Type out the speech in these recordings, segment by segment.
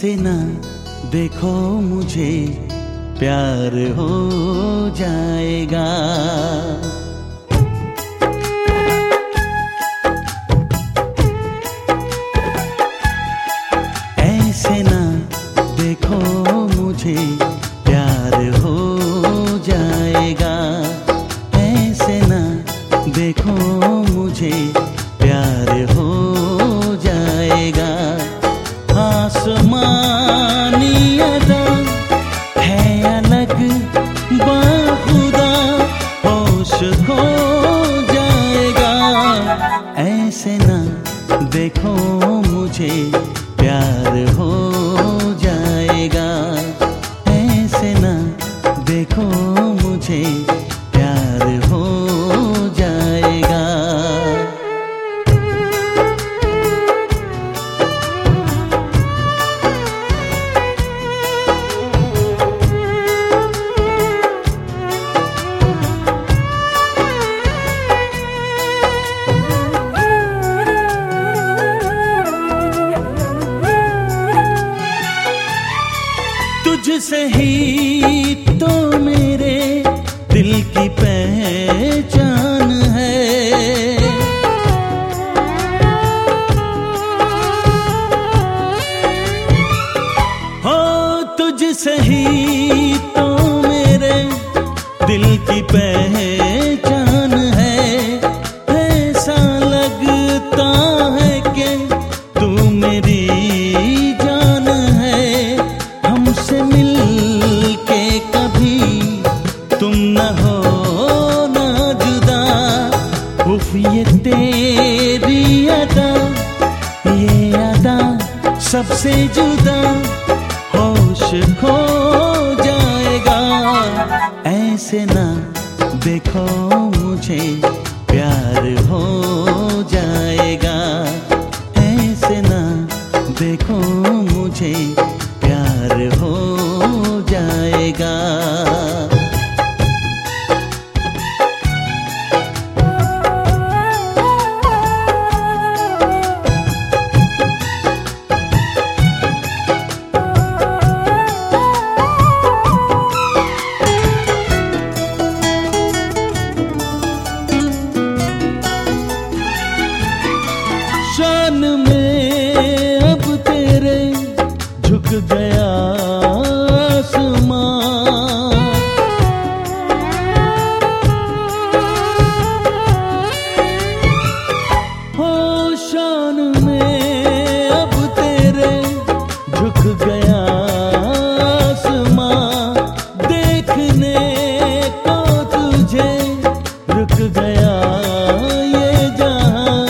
ऐसे ना देखो मुझे, प्यार हो जाएगा। ऐसे ना देखो मुझे, प्यार हो जाएगा। ऐसे ना देखो मुझे, प्यार हो जाएगा। आसमानी है अलग बाखुदा होश खो जाएगा। ऐसे ना देखो मुझे तुझसे ही तो मेरे दिल की पहचान है। हो तुझसे ही सबसे जुदा होश खो जाएगा। ऐसे ना देखो मुझे, प्यार हो जाएगा। ऐसे ना देखो मुझे शान में अब तेरे झुक गया आसमां। देखने को तुझे रुक गया ये जहाँ।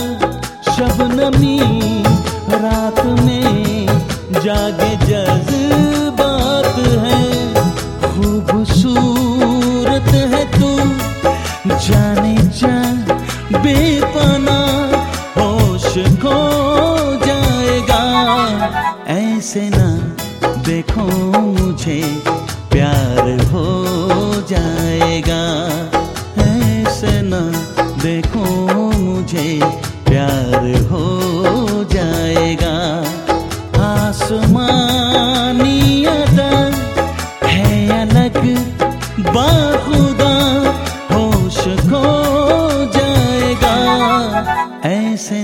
शबनमी रात में जागे जज्बात है। खूबसूरत है तू। जाने जा बेपना होश खो जाएगा। ऐसे ना देखो मुझे, प्यार हो जाएगा। ऐसे ना देखो मुझे, प्यार हो जाएगा। आसमानी अदा है अलग, बाखुदा होश खो जाएगा। ऐसे